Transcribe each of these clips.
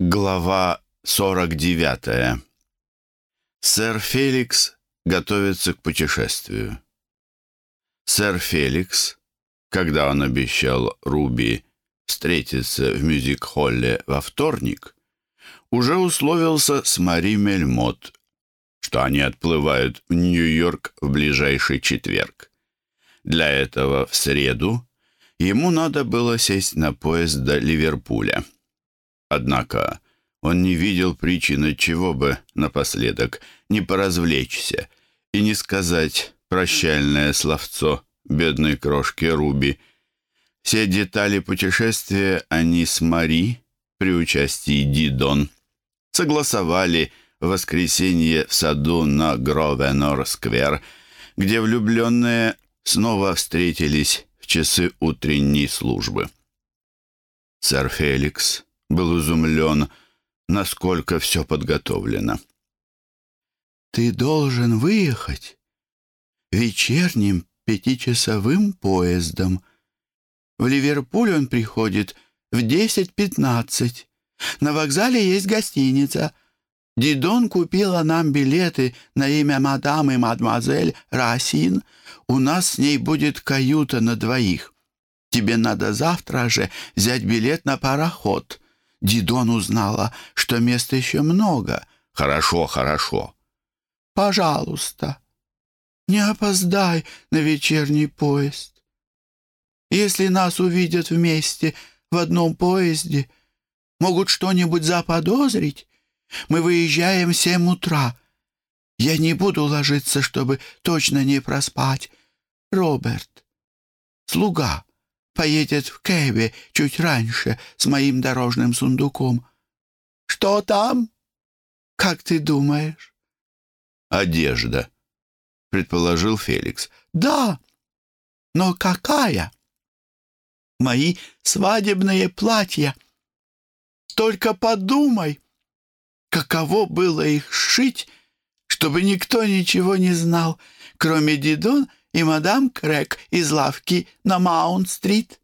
Глава 49. Сэр Феликс готовится к путешествию. Сэр Феликс, когда он обещал Руби встретиться в мюзик-холле во вторник, уже условился с Мари Мельмот, что они отплывают в Нью-Йорк в ближайший четверг. Для этого в среду ему надо было сесть на поезд до Ливерпуля. Однако он не видел причины, чего бы напоследок не поразвлечься и не сказать прощальное словцо бедной крошке Руби. Все детали путешествия они с Мари при участии Дидон согласовали в воскресенье в саду на Гровенор-сквер, где влюбленные снова встретились в часы утренней службы. Сэр Феликс был изумлен, насколько все подготовлено. «Ты должен выехать вечерним пятичасовым поездом. В Ливерпуль он приходит в десять пятнадцать. На вокзале есть гостиница. Дидон купила нам билеты на имя мадам и мадемуазель Расин. У нас с ней будет каюта на двоих. Тебе надо завтра же взять билет на пароход. Дидон узнала, что места еще много. Хорошо, хорошо. Пожалуйста, не опоздай на вечерний поезд. Если нас увидят вместе в одном поезде, могут что-нибудь заподозрить. Мы выезжаем в семь утра. Я не буду ложиться, чтобы точно не проспать. Роберт, слуга, поедет в Кэбе чуть раньше с моим дорожным сундуком. Что там? Как ты думаешь? Одежда, предположил Феликс. Да, но какая? Мои свадебные платья. Только подумай, каково было их сшить, чтобы никто ничего не знал, кроме Дидон и мадам Крэк из лавки на Маунт-стрит.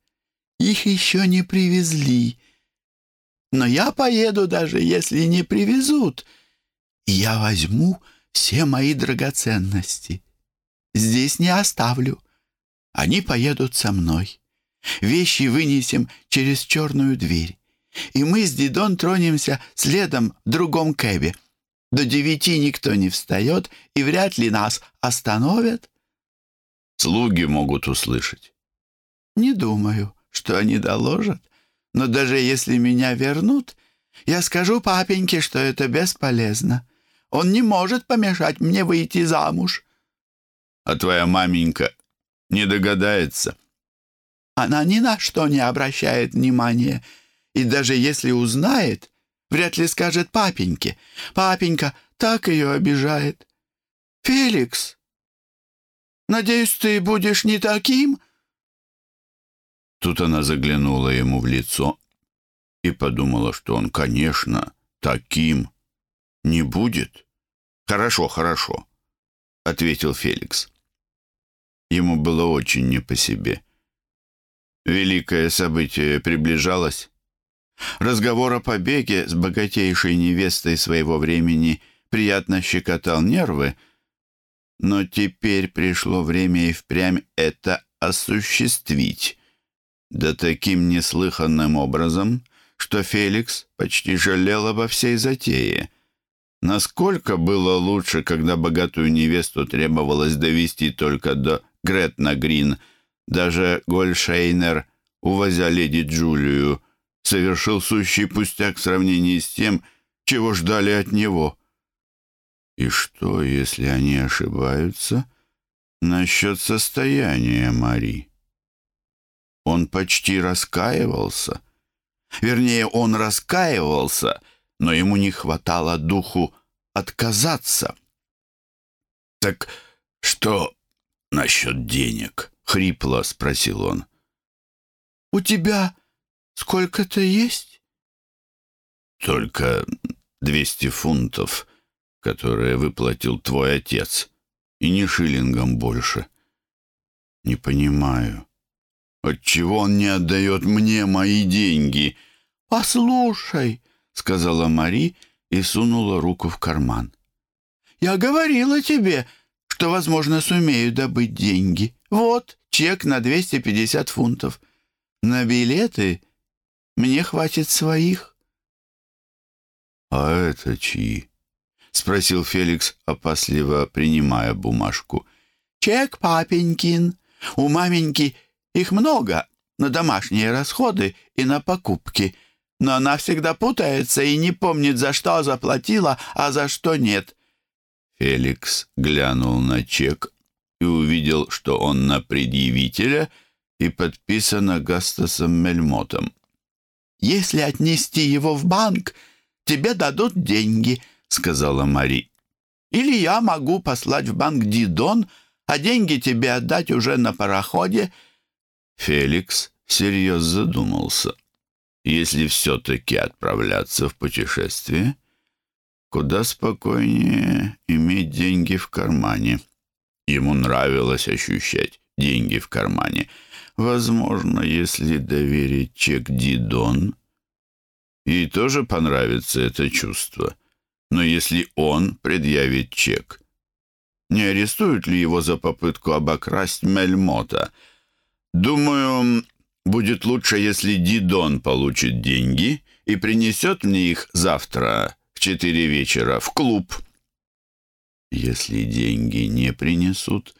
Их еще не привезли. Но я поеду, даже если не привезут. Я возьму все мои драгоценности. Здесь не оставлю. Они поедут со мной. Вещи вынесем через черную дверь. И мы с Дидон тронемся следом в другом кэбе. До девяти никто не встает, и вряд ли нас остановят. Слуги могут услышать. Не думаю, что они доложат. Но даже если меня вернут, я скажу папеньке, что это бесполезно. Он не может помешать мне выйти замуж. А твоя маменька не догадается. Она ни на что не обращает внимания. И даже если узнает, вряд ли скажет папеньке. Папенька так ее обижает. «Феликс, Надеюсь, ты будешь не таким?» Тут она заглянула ему в лицо и подумала, что он, конечно, таким не будет. «Хорошо, хорошо», — ответил Феликс. Ему было очень не по себе. Великое событие приближалось. Разговор о побеге с богатейшей невестой своего времени приятно щекотал нервы, но теперь пришло время и впрямь это осуществить. Да таким неслыханным образом, что Феликс почти жалел обо всей затее. Насколько было лучше, когда богатую невесту требовалось довести только до Гретна Грин. Даже Гольшейнер, увозя леди Джулию, совершил сущий пустяк в сравнении с тем, чего ждали от него — и что, если они ошибаются насчет состояния Мари? Он почти раскаивался. Вернее, он раскаивался, но ему не хватало духу отказаться. «Так что насчет денег?» — хрипло спросил он. «У тебя сколько-то есть?» «Только двести фунтов», которое выплатил твой отец, и не шиллингом больше. Не понимаю, отчего он не отдает мне мои деньги? Послушай, — сказала Мари и сунула руку в карман. «Я говорила тебе, что, возможно, сумею добыть деньги. Вот, чек на 250 фунтов. На билеты мне хватит своих». «А это чьи?» — спросил Феликс, опасливо принимая бумажку. «Чек папенькин. У маменьки их много на домашние расходы и на покупки. Но она всегда путается и не помнит, за что заплатила, а за что нет». Феликс глянул на чек и увидел, что он на предъявителя и подписано Гастасом Мельмотом. «Если отнести его в банк, тебе дадут деньги», — сказала Мари. «Или я могу послать в банк Дидон, а деньги тебе отдать уже на пароходе». Феликс всерьез задумался. Если все-таки отправляться в путешествие, куда спокойнее иметь деньги в кармане. Ему нравилось ощущать деньги в кармане. Возможно, если доверить чек Дидон, ей тоже понравится это чувство. Но если он предъявит чек, не арестуют ли его за попытку обокрасть Мельмота? Думаю, будет лучше, если Дидон получит деньги и принесет мне их завтра в четыре вечера в клуб. Если деньги не принесут,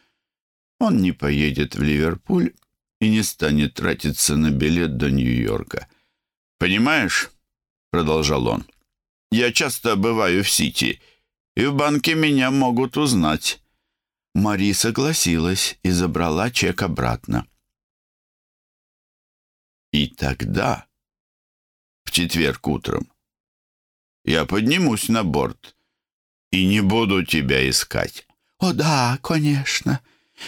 он не поедет в Ливерпуль и не станет тратиться на билет до Нью-Йорка. «Понимаешь?» — продолжал он. «Я часто бываю в Сити, и в банке меня могут узнать». Мари согласилась и забрала чек обратно. И тогда, в четверг утром, я поднимусь на борт и не буду тебя искать. О да, конечно.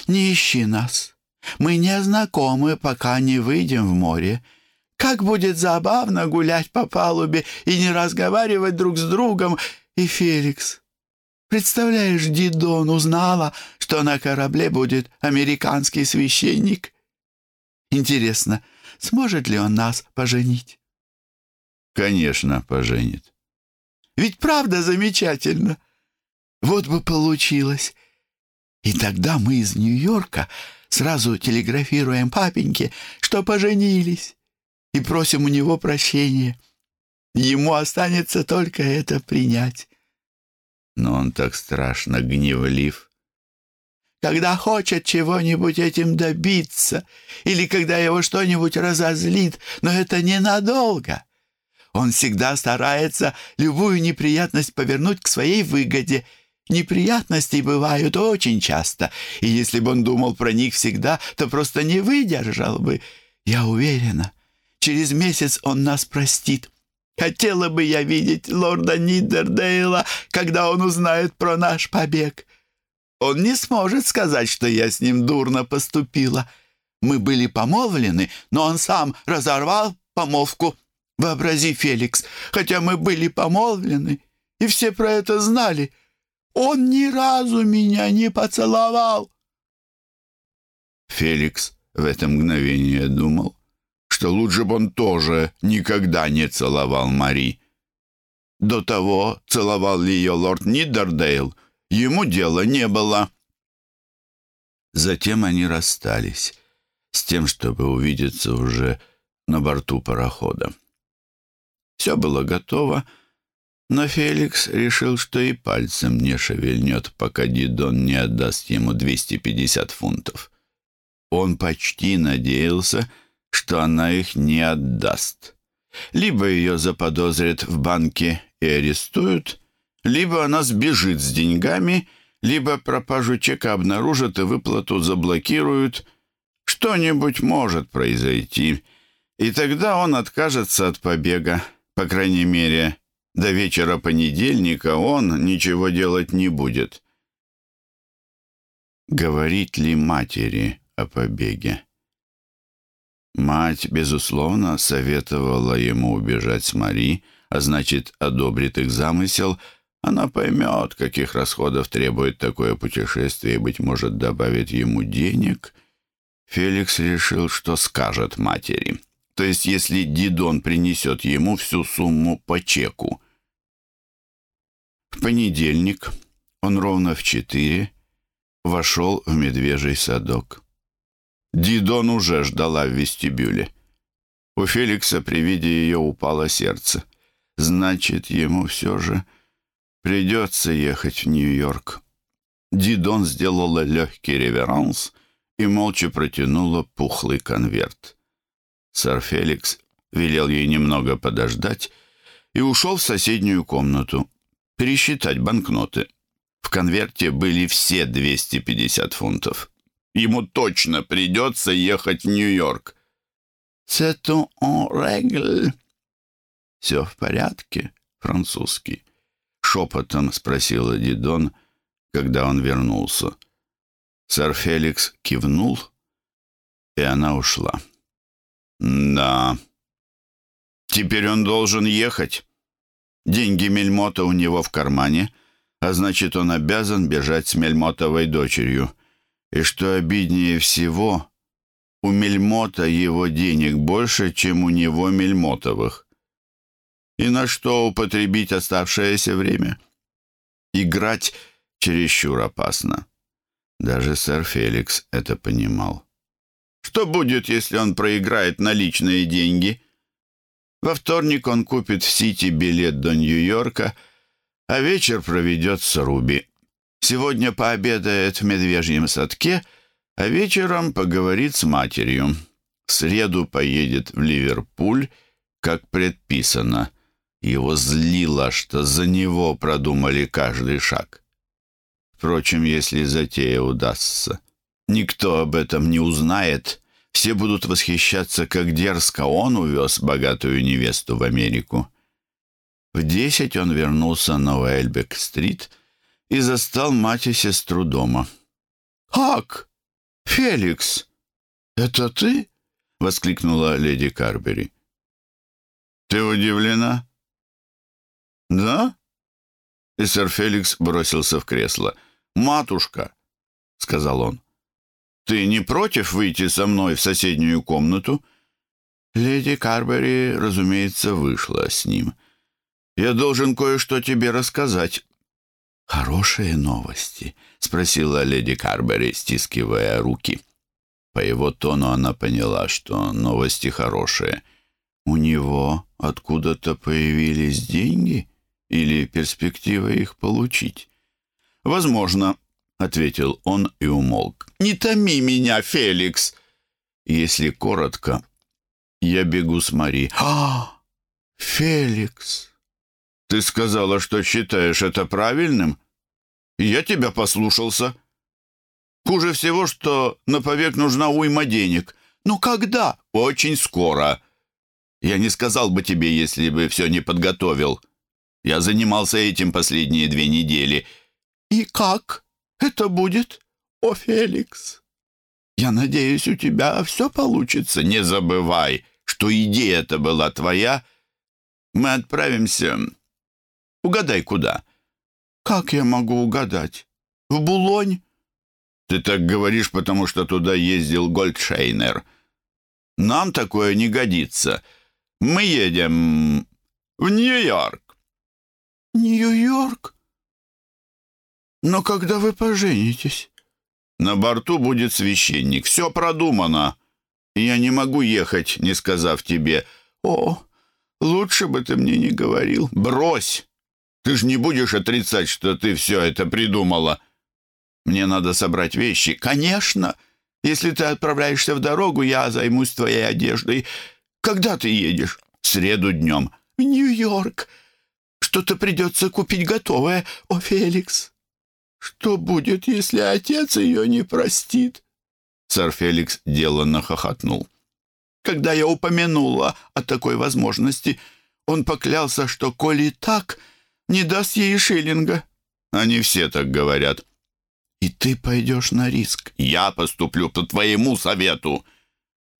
Не ищи нас. Мы не знакомы, пока не выйдем в море. Как будет забавно гулять по палубе и не разговаривать друг с другом. И Феликс, представляешь, Дидон узнала, что на корабле будет американский священник. Интересно, сможет ли он нас поженить? Конечно, поженит. Ведь правда замечательно? Вот бы получилось. И тогда мы из Нью-Йорка сразу телеграфируем папеньке, что поженились, и просим у него прощения. Ему останется только это принять. Но он так страшно гневлив когда хочет чего-нибудь этим добиться, или когда его что-нибудь разозлит, но это ненадолго. Он всегда старается любую неприятность повернуть к своей выгоде. Неприятности бывают очень часто, и если бы он думал про них всегда, то просто не выдержал бы. Я уверена, через месяц он нас простит. Хотела бы я видеть лорда Нидердейла, когда он узнает про наш побег. Он не сможет сказать, что я с ним дурно поступила. Мы были помолвлены, но он сам разорвал помолвку. Вообрази, Феликс, хотя мы были помолвлены, и все про это знали, он ни разу меня не поцеловал. Феликс в это мгновение думал, что лучше бы он тоже никогда не целовал Мари. До того, целовал ли ее лорд Нидердейл, ему дела не было. Затем они расстались с тем, чтобы увидеться уже на борту парохода. Все было готово, но Феликс решил, что и пальцем не шевельнет, пока Дидон не отдаст ему 250 фунтов. Он почти надеялся, что она их не отдаст. Либо ее заподозрят в банке и арестуют, либо она сбежит с деньгами, либо пропажу чека обнаружат и выплату заблокируют. Что-нибудь может произойти, и тогда он откажется от побега. По крайней мере, до вечера понедельника он ничего делать не будет. Говорить ли матери о побеге? Мать, безусловно, советовала ему убежать с Мари, а значит, одобрит их замысел — она поймет, каких расходов требует такое путешествие и, быть может, добавит ему денег. Феликс решил, что скажет матери. то есть если Дидон принесет ему всю сумму по чеку. В понедельник он ровно в четыре вошел в медвежий садок. Дидон уже ждала в вестибюле. У Феликса при виде ее упало сердце. Значит, ему все же придется ехать в Нью-Йорк. Дидон сделала легкий реверанс и молча протянула пухлый конверт. Сэр Феликс велел ей немного подождать и ушел в соседнюю комнату пересчитать банкноты. В конверте были все 250 фунтов. Ему точно придется ехать в Нью-Йорк. «C'est en règle?» «Все в порядке?» французский. Шепотом спросила Дидон, когда он вернулся. Сэр Феликс кивнул, и она ушла. «Да. Теперь он должен ехать. Деньги Мельмота у него в кармане, а значит, он обязан бежать с Мельмотовой дочерью. И что обиднее всего, у Мельмота его денег больше, чем у него Мельмотовых. И на что употребить оставшееся время? Играть чересчур опасно. Даже сэр Феликс это понимал. Что будет, если он проиграет наличные деньги? Во вторник он купит в Сити билет до Нью-Йорка, а вечер проведет с Руби. Сегодня пообедает в медвежьем садке, а вечером поговорит с матерью. В среду поедет в Ливерпуль, как предписано. Его злило, что за него продумали каждый шаг. Впрочем, если затея удастся, никто об этом не узнает — все будут восхищаться, как дерзко он увез богатую невесту в Америку. В десять он вернулся на Уэльбек-стрит и застал мать и сестру дома. «Как? Феликс, это ты?» — воскликнула леди Карбери. «Ты удивлена?» «Да?» И сэр Феликс бросился в кресло. «Матушка», — сказал он, ты не против выйти со мной в соседнюю комнату?» Леди Карбери, разумеется, вышла с ним. «Я должен кое-что тебе рассказать». «Хорошие новости?» — спросила леди Карбери, стискивая руки. По его тону она поняла, что новости хорошие. У него откуда-то появились деньги или перспектива их получить? Возможно, ответил он и умолк. «Не томи меня, Феликс!» Если коротко, я бегу с Мари. «А, Феликс!» «Ты сказала, что считаешь это правильным?» «Я тебя послушался. Хуже всего, что на повек нужна уйма денег. Ну когда?» «Очень скоро. Я не сказал бы тебе, если бы все не подготовил. Я занимался этим последние две недели». «И как?» это будет, о Феликс. Я надеюсь, у тебя все получится. Не забывай, что идея эта была твоя. Мы отправимся... Угадай, куда?» «Как я могу угадать? В Булонь?» «Ты так говоришь, потому что туда ездил Гольдшейнер. Нам такое не годится. Мы едем в Нью-Йорк». «Нью-Йорк?» «Но когда вы поженитесь?» «На борту будет священник. Все продумано. Я не могу ехать, не сказав тебе. О, лучше бы ты мне не говорил. Брось! Ты ж не будешь отрицать, что ты все это придумала. Мне надо собрать вещи. Конечно. Если ты отправляешься в дорогу, я займусь твоей одеждой. Когда ты едешь? В среду днем. В Нью-Йорк. Что-то придется купить готовое, о, Феликс. Что будет, если отец ее не простит? Сэр Феликс деланно хохотнул. Когда я упомянула о такой возможности, он поклялся, что, коли так, не даст ей шиллинга. Они все так говорят. И ты пойдешь на риск. Я поступлю по твоему совету.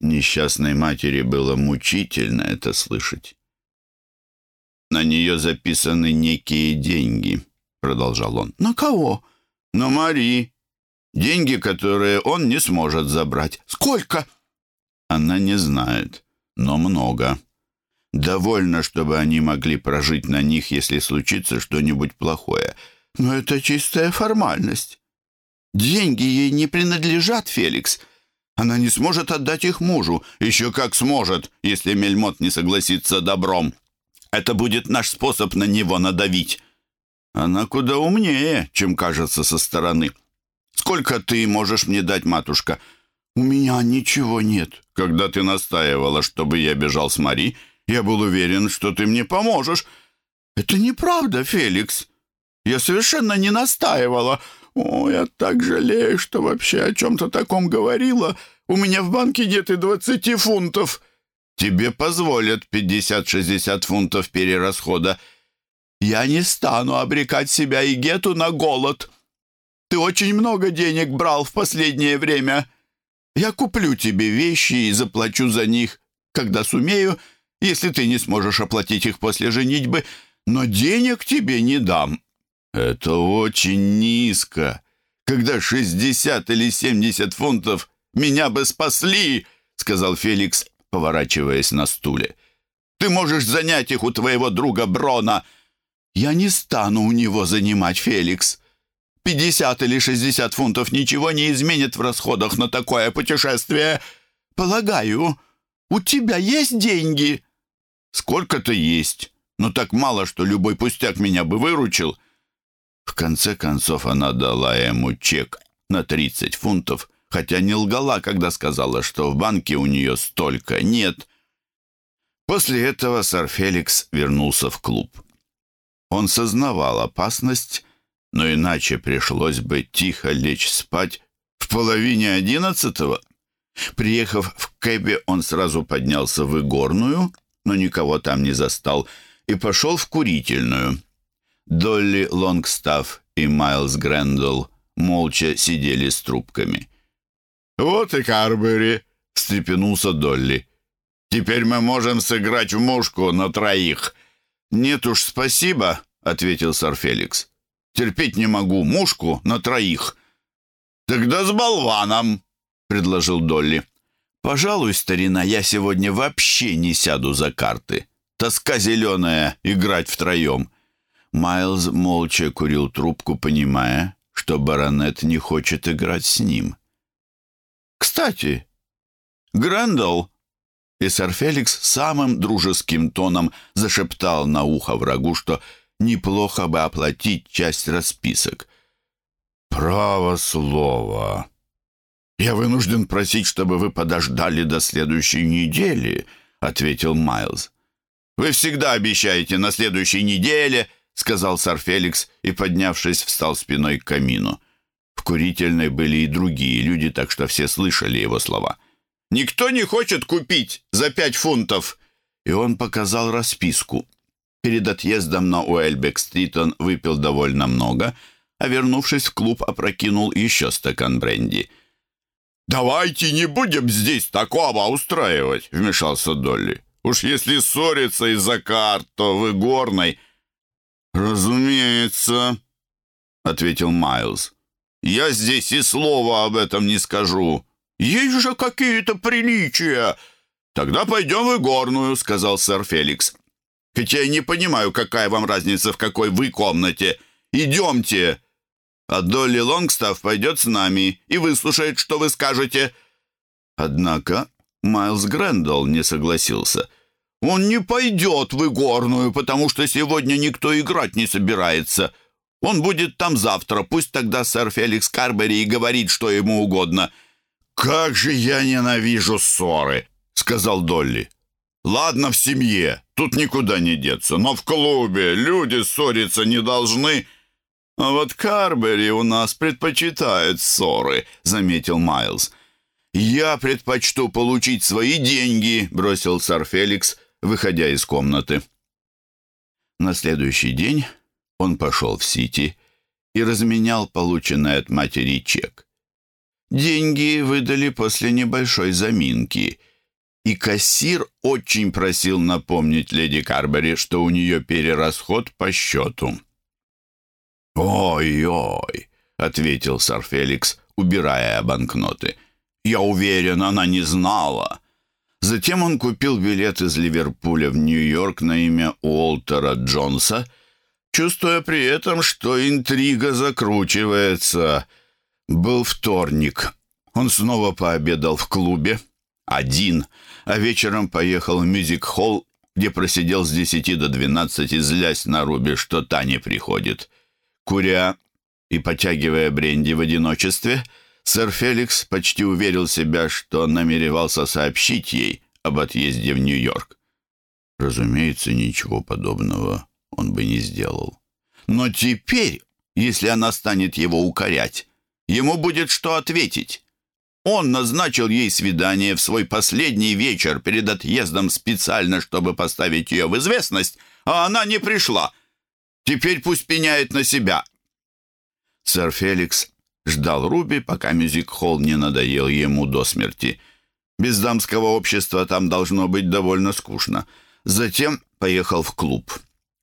Несчастной матери было мучительно это слышать. На нее записаны некие деньги, продолжал он. На кого? Но Мари, деньги, которые он не сможет забрать. Сколько? Она не знает. но много. Довольно, чтобы они могли прожить на них, если случится что-нибудь плохое. Но это чистая формальность. Деньги ей не принадлежат, Феликс. Она не сможет отдать их мужу. Еще как сможет, если Мельмот не согласится добром. Это будет наш способ на него надавить. Она куда умнее, чем кажется со стороны. Сколько ты можешь мне дать, матушка? У меня ничего нет. Когда ты настаивала, чтобы я бежал с Мари, я был уверен, что ты мне поможешь. Это неправда, Феликс. Я совершенно не настаивала. О, я так жалею, что вообще о чем-то таком говорила. У меня в банке нет и двадцати фунтов. Тебе позволят пятьдесят-шестьдесят фунтов перерасхода. Я не стану обрекать себя и Гету на голод. Ты очень много денег брал в последнее время. Я куплю тебе вещи и заплачу за них, когда сумею, если ты не сможешь оплатить их после женитьбы, но денег тебе не дам». «Это очень низко. Когда шестьдесят или семьдесят фунтов меня бы спасли», — сказал Феликс, поворачиваясь на стуле. «Ты можешь занять их у твоего друга Брона». «Я не стану у него занимать, Феликс. Пятьдесят или шестьдесят фунтов ничего не изменит в расходах на такое путешествие. Полагаю, у тебя есть деньги?» «Сколько-то есть, но так мало, что любой пустяк меня бы выручил». В конце концов она дала ему чек на тридцать фунтов, хотя не лгала, когда сказала, что в банке у нее столько нет. После этого сэр Феликс вернулся в клуб. Он сознавал опасность, но иначе пришлось бы тихо лечь спать в половине одиннадцатого. Приехав в Кэбе, он сразу поднялся в игорную, но никого там не застал, и пошел в курительную. Долли Лонгстафф и Майлз Грэндалл молча сидели с трубками. «Вот и Карбери!» — встрепенулся Долли. «Теперь мы можем сыграть в мушку на троих». «Нет уж, спасибо», — ответил сэр Феликс. «Терпеть не могу мушку на троих». «Тогда с болваном», — предложил Долли. «Пожалуй, старина, я сегодня вообще не сяду за карты. Тоска зеленая играть втроем». Майлз молча курил трубку, понимая, что баронет не хочет играть с ним. «Кстати, Грэндалл!» И сэр Феликс самым дружеским тоном зашептал на ухо врагу, что неплохо бы оплатить часть расписок. «Право слово. Я вынужден просить, чтобы вы подождали до следующей недели», — ответил Майлз. «Вы всегда обещаете на следующей неделе», — сказал сэр Феликс и, поднявшись, встал спиной к камину. В курительной были и другие люди, так что все слышали его слова. «Никто не хочет купить за пять фунтов!» И он показал расписку. Перед отъездом на Уэльбек-стрит он выпил довольно много, а вернувшись в клуб, опрокинул еще стакан бренди. «Давайте не будем здесь такого устраивать», — вмешался Долли. «Уж если ссориться из-за карт, то вы горной...» «Разумеется», — ответил Майлз. «Я здесь и слова об этом не скажу. Есть же какие-то приличия». «Тогда пойдем в игорную», — сказал сэр Феликс. «Хотя я не понимаю, какая вам разница, в какой вы комнате. Идемте!» А Долли Лонгстафф пойдет с нами и выслушает, что вы скажете». Однако Майлз Грэндалл не согласился — он не пойдет в игорную, потому что сегодня никто играть не собирается. Он будет там завтра. Пусть тогда сэр Феликс Карбери и говорит, что ему угодно». «Как же я ненавижу ссоры!» — сказал Долли. «Ладно, в семье, тут никуда не деться, но в клубе люди ссориться не должны». «А вот Карбери у нас предпочитает ссоры», — заметил Майлз. «Я предпочту получить свои деньги», — бросил сэр Феликс, выходя из комнаты. На следующий день он пошел в Сити и разменял полученный от матери чек. Деньги выдали после небольшой заминки, и кассир очень просил напомнить леди Карбери, что у нее перерасход по счету. «Ой-ой», — ответил сэр Феликс, убирая банкноты. «Я уверен, она не знала. Затем он купил билет из Ливерпуля в Нью-Йорк на имя Уолтера Джонса, чувствуя при этом, что интрига закручивается. Был вторник. Он снова пообедал в клубе, один, а вечером поехал в мюзик-холл, где просидел с десяти до двенадцати, злясь на Руби, что та не приходит. Куря и потягивая бренди в одиночестве, сэр Феликс почти уверил себя, что намеревался сообщить ей об отъезде в Нью-Йорк. Разумеется, ничего подобного он бы не сделал. Но теперь, если она станет его укорять, ему будет что ответить. Он назначил ей свидание в свой последний вечер перед отъездом специально, чтобы поставить ее в известность, а она не пришла. Теперь пусть пеняет на себя. Сэр Феликс ждал Руби, пока мюзик-холл не надоел ему до смерти. Без дамского общества там должно быть довольно скучно. Затем поехал в клуб.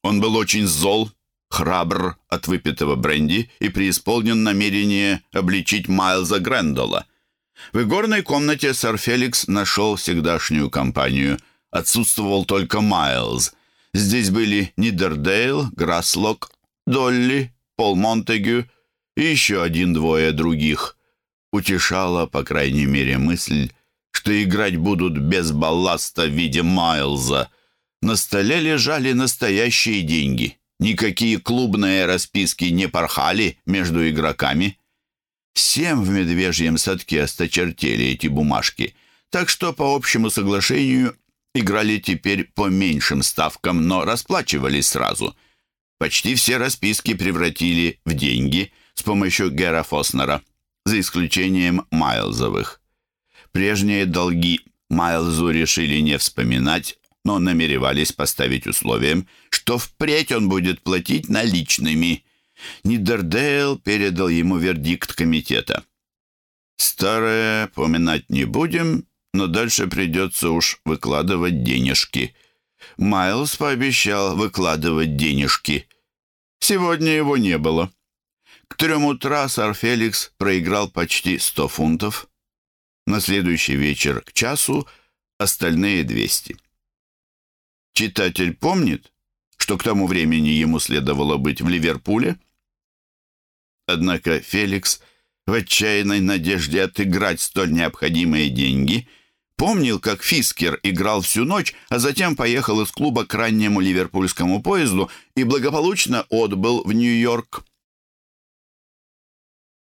Он был очень зол, храбр от выпитого бренди и преисполнен намерение обличить Майлза Грэндола. В игорной комнате сэр Феликс нашел всегдашнюю компанию. Отсутствовал только Майлз. Здесь были Нидердейл, Граслок, Долли, Пол Монтегю и еще один-двое других. Утешала, по крайней мере, мысль, что играть будут без балласта в виде Майлза. На столе лежали настоящие деньги. Никакие клубные расписки не порхали между игроками. Всем в медвежьем садке осточертели эти бумажки, так что по общему соглашению играли теперь по меньшим ставкам, но расплачивались сразу. Почти все расписки превратили в деньги с помощью Гера Фоснера, за исключением Майлзовых. Прежние долги Майлзу решили не вспоминать, но намеревались поставить условием, что впредь он будет платить наличными – Нидердейл передал ему вердикт комитета. «Старое поминать не будем, но дальше придется уж выкладывать денежки». Майлз пообещал выкладывать денежки. Сегодня его не было. К трем утра сэр Феликс проиграл почти сто фунтов. На следующий вечер к часу остальные двести. Читатель помнит, что к тому времени ему следовало быть в Ливерпуле? Однако Феликс в отчаянной надежде отыграть столь необходимые деньги помнил, как Фискер играл всю ночь, а затем поехал из клуба к раннему ливерпульскому поезду и благополучно отбыл в Нью-Йорк.